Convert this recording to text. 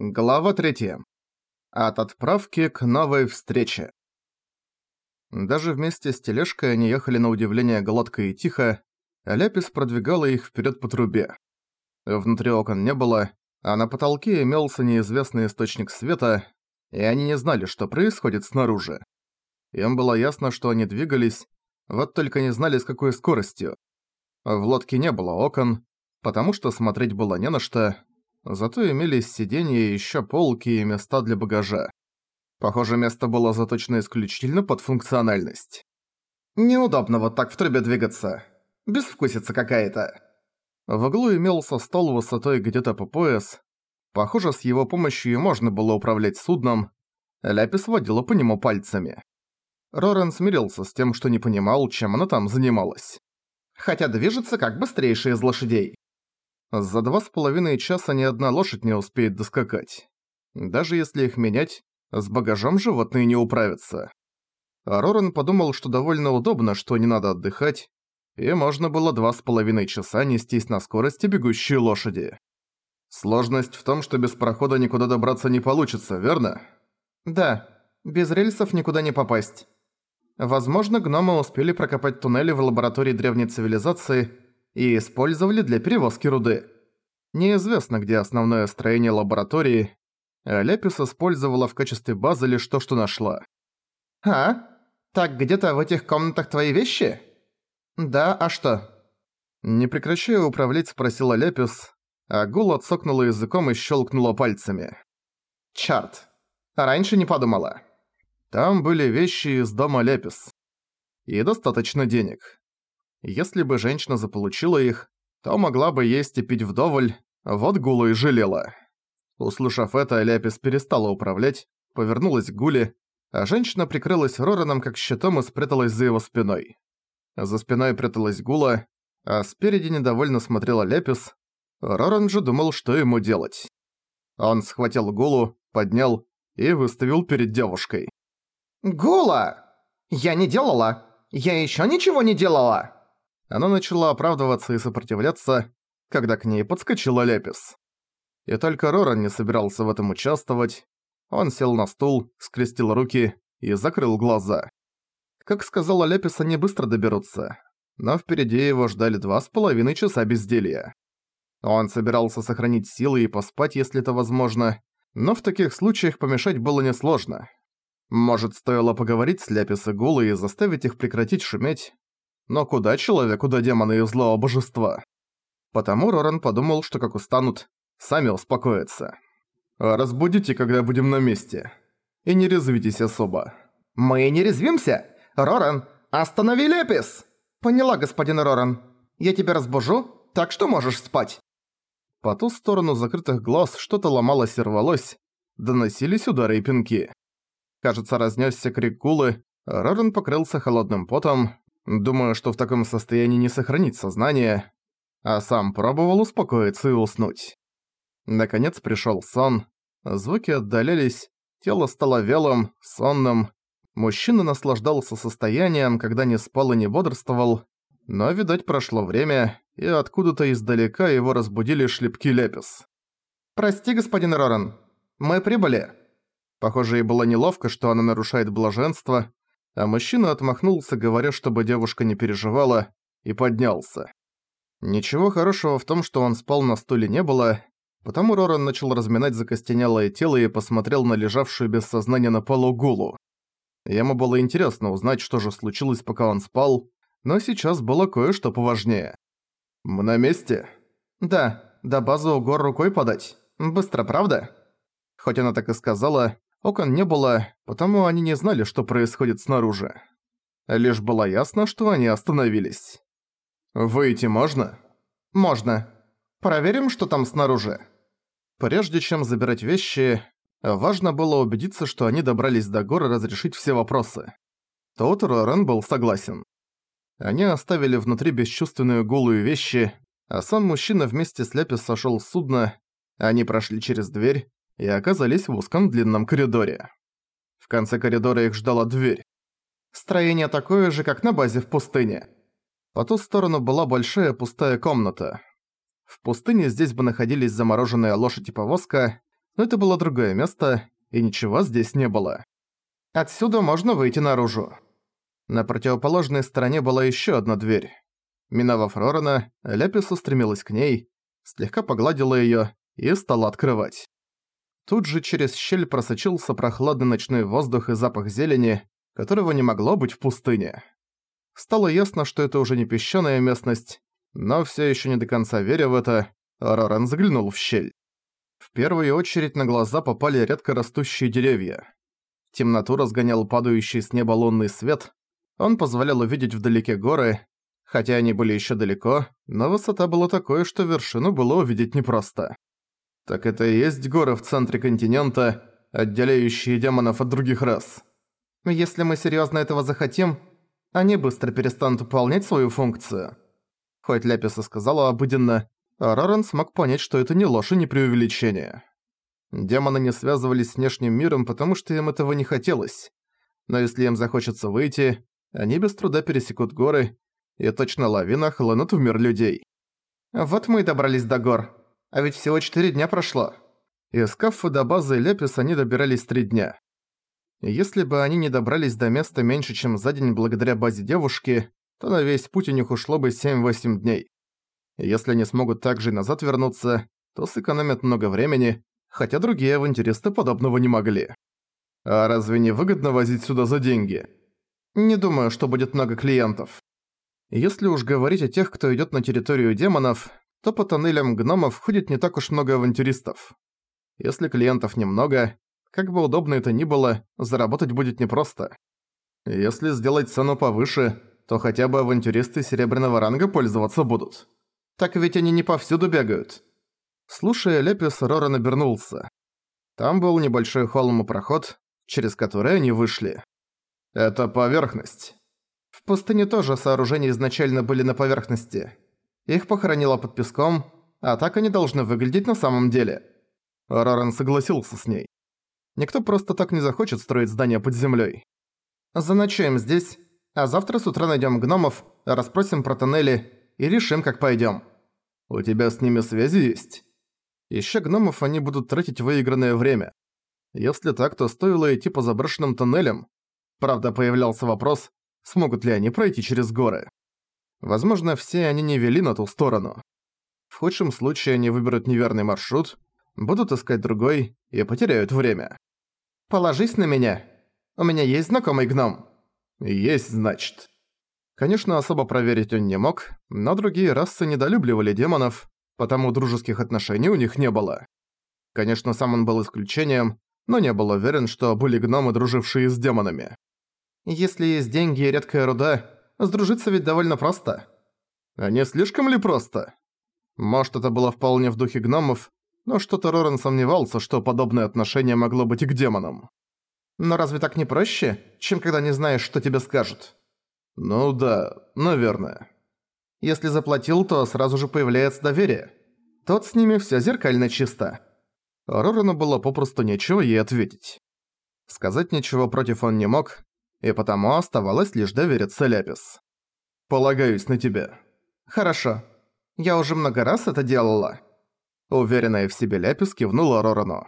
Глава 3. От отправки к новой встрече. Даже вместе с тележкой они ехали на удивление гладко и тихо, а Ляпис продвигала их вперед по трубе. Внутри окон не было, а на потолке имелся неизвестный источник света, и они не знали, что происходит снаружи. Им было ясно, что они двигались, вот только не знали, с какой скоростью. В лодке не было окон, потому что смотреть было не на что, Зато имелись сиденья и ещё полки и места для багажа. Похоже, место было заточено исключительно под функциональность. Неудобно вот так в трубе двигаться. Безвкусица какая-то. В углу имелся стол высотой где-то по пояс. Похоже, с его помощью можно было управлять судном. Ляпис водила по нему пальцами. Рорен смирился с тем, что не понимал, чем она там занималась. Хотя движется как быстрейшая из лошадей. За два с половиной часа ни одна лошадь не успеет доскакать. Даже если их менять, с багажом животные не управятся. А Роран подумал, что довольно удобно, что не надо отдыхать, и можно было два с половиной часа нестись на скорости бегущей лошади. Сложность в том, что без прохода никуда добраться не получится, верно? Да, без рельсов никуда не попасть. Возможно, гномы успели прокопать туннели в лаборатории древней цивилизации – и использовали для перевозки руды. Неизвестно, где основное строение лаборатории, Лепис использовала в качестве базы лишь то, что нашла. «А? Так где-то в этих комнатах твои вещи?» «Да, а что?» Не прекращая управлять, спросила Лепис, а Гул отсокнула языком и щелкнула пальцами. «Чарт! Раньше не подумала». Там были вещи из дома Лепис. И достаточно денег. Если бы женщина заполучила их, то могла бы есть и пить вдоволь, вот Гулу и жалела. Услышав это, Ляпис перестала управлять, повернулась к Гуле, а женщина прикрылась Рораном как щитом и спряталась за его спиной. За спиной пряталась Гула, а спереди недовольно смотрела Ляпис. Роран же думал, что ему делать. Он схватил Гулу, поднял и выставил перед девушкой. «Гула! Я не делала! Я ещё ничего не делала!» Она начала оправдываться и сопротивляться, когда к ней подскочила Лепис. И только Роран не собирался в этом участвовать. Он сел на стул, скрестил руки и закрыл глаза. Как сказала Лепис, они быстро доберутся. Но впереди его ждали два с половиной часа безделья. Он собирался сохранить силы и поспать, если это возможно, но в таких случаях помешать было несложно. Может, стоило поговорить с Ляпис и Гулой и заставить их прекратить шуметь, но куда человеку до демона и злого божества? Потому Роран подумал, что как устанут, сами успокоятся. «Разбудите, когда будем на месте. И не резвитесь особо». «Мы не резвимся? Роран, останови Лепис!» «Поняла, господин Роран. Я тебя разбужу, так что можешь спать». По ту сторону закрытых глаз что-то ломалось и рвалось, доносились удары и пинки. Кажется, разнесся крик Кулы, Роран покрылся холодным потом, Думаю, что в таком состоянии не сохранить сознание, а сам пробовал успокоиться и уснуть. Наконец пришёл сон, звуки отдалялись, тело стало вялым, сонным. Мужчина наслаждался состоянием, когда не спал и не бодрствовал, но, видать, прошло время, и откуда-то издалека его разбудили шлепки Лепис. «Прости, господин Роран, мы прибыли». Похоже, ей было неловко, что она нарушает блаженство, а мужчина отмахнулся, говоря, чтобы девушка не переживала, и поднялся. Ничего хорошего в том, что он спал на стуле не было, потому Роран начал разминать закостенелое тело и посмотрел на лежавшую без сознания на полу Гулу. Ему было интересно узнать, что же случилось, пока он спал, но сейчас было кое-что поважнее. «Мы на месте?» «Да, до базы у гор рукой подать. Быстро, правда?» Хоть она так и сказала, Окон не было, потому они не знали, что происходит снаружи. Лишь было ясно, что они остановились. «Выйти можно?» «Можно. Проверим, что там снаружи». Прежде чем забирать вещи, важно было убедиться, что они добрались до гор и разрешить все вопросы. Тут Рорен был согласен. Они оставили внутри бесчувственную голую вещи, а сам мужчина вместе с Ляпис сошёл с судна, они прошли через дверь, и оказались в узком длинном коридоре. В конце коридора их ждала дверь. Строение такое же, как на базе в пустыне. По ту сторону была большая пустая комната. В пустыне здесь бы находились замороженная лошадь и повозка, Но это было другое место, и ничего здесь не было. Отсюда можно выйти наружу. На противоположной стороне была ещё одна дверь. Миновав Рорана, Ляпис устремилась к ней, слегка погладила её и стала открывать. Тут же через щель просочился прохладный ночной воздух и запах зелени, которого не могло быть в пустыне. Стало ясно, что это уже не песчаная местность, но все еще не до конца веря в это, Роран заглянул в щель. В первую очередь на глаза попали редко растущие деревья. Темноту разгонял падающий с неба лунный свет, он позволял увидеть вдалеке горы, хотя они были еще далеко, но высота была такой, что вершину было увидеть непросто. Так это и есть горы в центре континента, отделяющие демонов от других рас. Если мы серьезно этого захотим, они быстро перестанут выполнять свою функцию. Хоть Ляписа сказала обыденно, а Роран смог понять, что это не ложь и не преувеличение. Демоны не связывались с внешним миром, потому что им этого не хотелось. Но если им захочется выйти, они без труда пересекут горы, и точно лавина хлынут в мир людей. Вот мы и добрались до гор. А ведь всего четыре дня прошло. Из Каффа до базы Лепис они добирались три дня. Если бы они не добрались до места меньше, чем за день благодаря базе девушки, то на весь путь у них ушло бы 7-8 дней. Если они смогут также и назад вернуться, то сэкономят много времени, хотя другие авантюристы подобного не могли. А разве не выгодно возить сюда за деньги? Не думаю, что будет много клиентов. Если уж говорить о тех, кто идёт на территорию демонов, то по тоннелям гномов ходит не так уж много авантюристов. Если клиентов немного, как бы удобно это ни было, заработать будет непросто. Если сделать цену повыше, то хотя бы авантюристы серебряного ранга пользоваться будут. Так ведь они не повсюду бегают. Слушая Лепис, Рора набернулся. Там был небольшой холм и проход, через который они вышли. Это поверхность. В пустыне тоже сооружения изначально были на поверхности. Их похоронило под песком, а так они должны выглядеть на самом деле. Роран согласился с ней. Никто просто так не захочет строить здание под землей. Заночуем здесь, а завтра с утра найдем гномов, расспросим про тоннели и решим, как пойдем. У тебя с ними связи есть? Ища гномов, они будут тратить выигранное время. Если так, то стоило идти по заброшенным тоннелям. Правда, появлялся вопрос, смогут ли они пройти через горы. Возможно, все они не вели на ту сторону. В худшем случае они выберут неверный маршрут, будут искать другой и потеряют время. «Положись на меня. У меня есть знакомый гном». «Есть, значит». Конечно, особо проверить он не мог, но другие расы недолюбливали демонов, потому дружеских отношений у них не было. Конечно, сам он был исключением, но не был уверен, что были гномы, дружившие с демонами. Если есть деньги и редкая руда, сдружиться ведь довольно просто. А не слишком ли просто? Может, это было вполне в духе гномов, но что-то Роран сомневался, что подобное отношение могло быть и к демонам. Но разве так не проще, чем когда не знаешь, что тебе скажут? Ну да, наверное. Если заплатил, то сразу же появляется доверие. Тот с ними всё зеркально чисто. Рорану было попросту нечего ей ответить. Сказать ничего против он не мог, и потому оставалось лишь довериться Ляпис. «Полагаюсь на тебя». «Хорошо. Я уже много раз это делала». Уверенная в себе Ляпис кивнула Рорану.